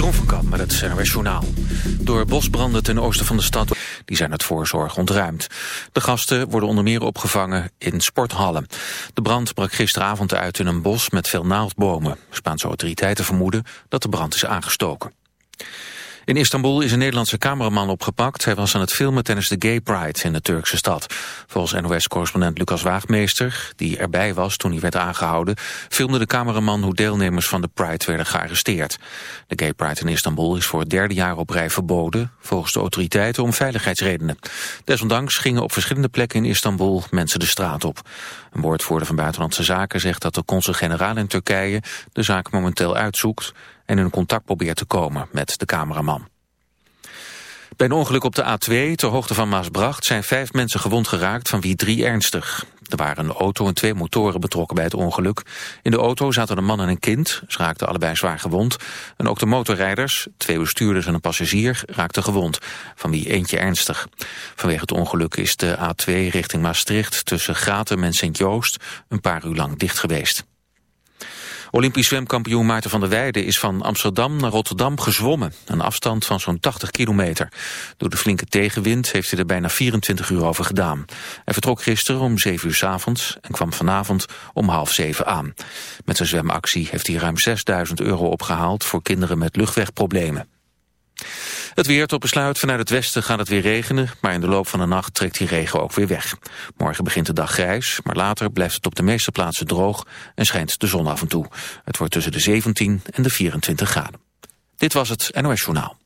Jeroen met het NRS Journaal. Door bosbranden ten oosten van de stad die zijn het voorzorg ontruimd. De gasten worden onder meer opgevangen in sporthallen. De brand brak gisteravond uit in een bos met veel naaldbomen. Spaanse autoriteiten vermoeden dat de brand is aangestoken. In Istanbul is een Nederlandse cameraman opgepakt. Hij was aan het filmen tijdens de Gay Pride in de Turkse stad. Volgens NOS-correspondent Lucas Waagmeester, die erbij was toen hij werd aangehouden, filmde de cameraman hoe deelnemers van de Pride werden gearresteerd. De Gay Pride in Istanbul is voor het derde jaar op rij verboden, volgens de autoriteiten om veiligheidsredenen. Desondanks gingen op verschillende plekken in Istanbul mensen de straat op. Een woordvoerder van Buitenlandse Zaken zegt dat de consul-generaal in Turkije de zaak momenteel uitzoekt en in contact probeert te komen met de cameraman. Bij een ongeluk op de A2 ter hoogte van Maasbracht zijn vijf mensen gewond geraakt, van wie drie ernstig. Er waren een auto en twee motoren betrokken bij het ongeluk. In de auto zaten een man en een kind, ze raakten allebei zwaar gewond. En ook de motorrijders, twee bestuurders en een passagier, raakten gewond, van wie eentje ernstig. Vanwege het ongeluk is de A2 richting Maastricht tussen Gaten en Sint-Joost een paar uur lang dicht geweest. Olympisch zwemkampioen Maarten van der Weijden is van Amsterdam naar Rotterdam gezwommen. Een afstand van zo'n 80 kilometer. Door de flinke tegenwind heeft hij er bijna 24 uur over gedaan. Hij vertrok gisteren om 7 uur s avonds en kwam vanavond om half 7 aan. Met zijn zwemactie heeft hij ruim 6000 euro opgehaald voor kinderen met luchtwegproblemen. Het weer tot besluit. Vanuit het westen gaat het weer regenen, maar in de loop van de nacht trekt die regen ook weer weg. Morgen begint de dag grijs, maar later blijft het op de meeste plaatsen droog en schijnt de zon af en toe. Het wordt tussen de 17 en de 24 graden. Dit was het NOS Journaal.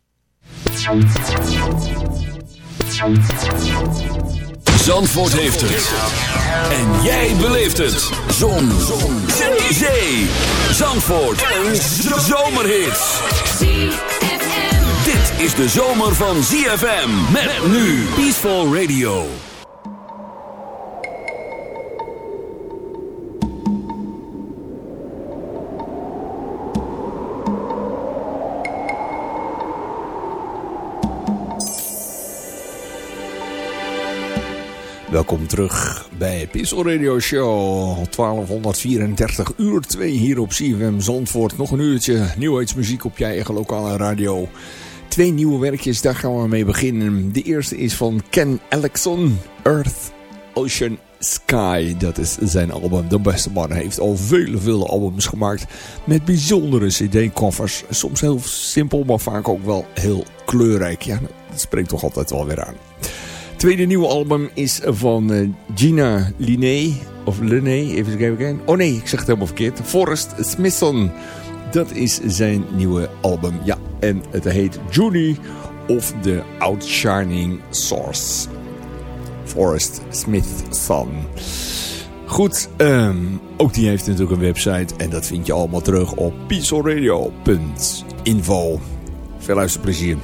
Zandvoort heeft het. En jij beleeft het. Zon. zon. Zee. Zandvoort. Een zomerhit is de zomer van ZFM. Met nu Peaceful Radio. Welkom terug bij Peaceful Radio Show 1234 uur 2 hier op CFM Zandvoort. Nog een uurtje nieuwheidsmuziek op je eigen lokale radio twee nieuwe werkjes, daar gaan we mee beginnen. De eerste is van Ken Alexon, Earth, Ocean, Sky. Dat is zijn album. De beste man heeft al vele, vele albums gemaakt met bijzondere cd-koffers. Soms heel simpel, maar vaak ook wel heel kleurrijk. Ja, dat spreekt toch altijd wel weer aan. tweede nieuwe album is van uh, Gina Linné. Of Linné, even kijken. Oh nee, ik zeg het helemaal verkeerd. Forrest Smithson. Dat is zijn nieuwe album. Ja, en het heet Junie of the Outshining Source. Forrest Smithson. Goed, um, ook die heeft natuurlijk een website. En dat vind je allemaal terug op pieselradio.info. Veel luisterplezier.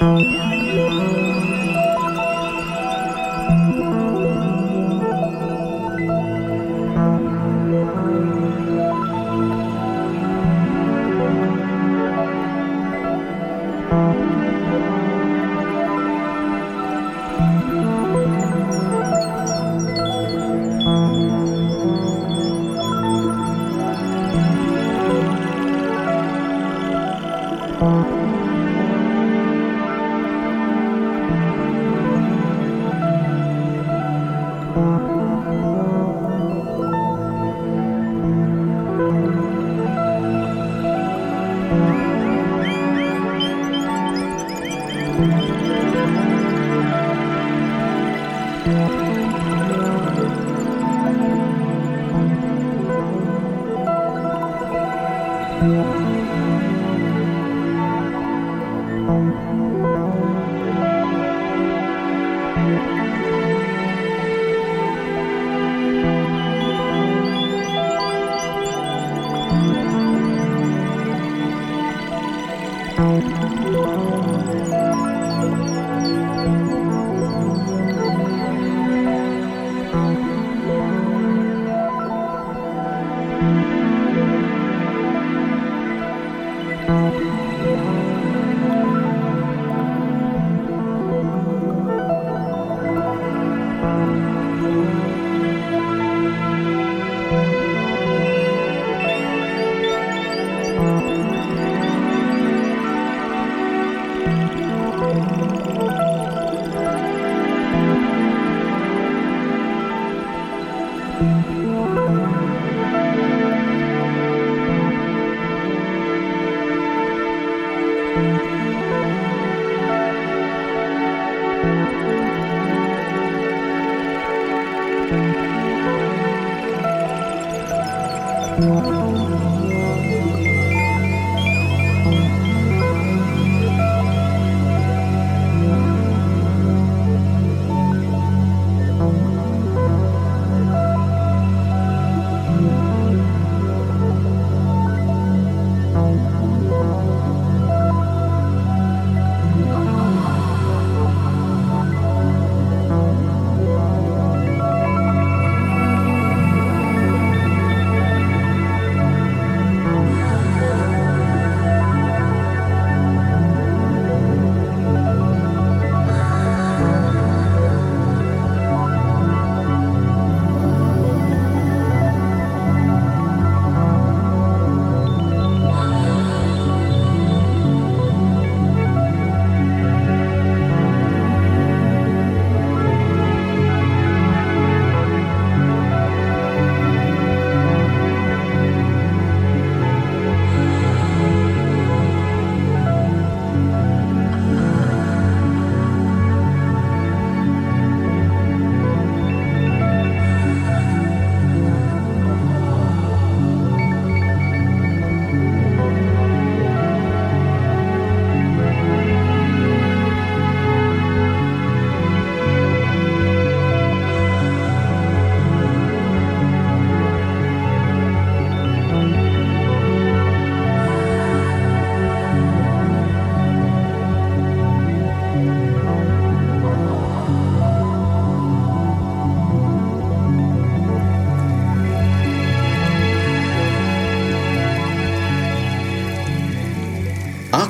Yeah. Música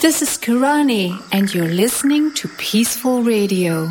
This is Kirani, and you're listening to Peaceful Radio.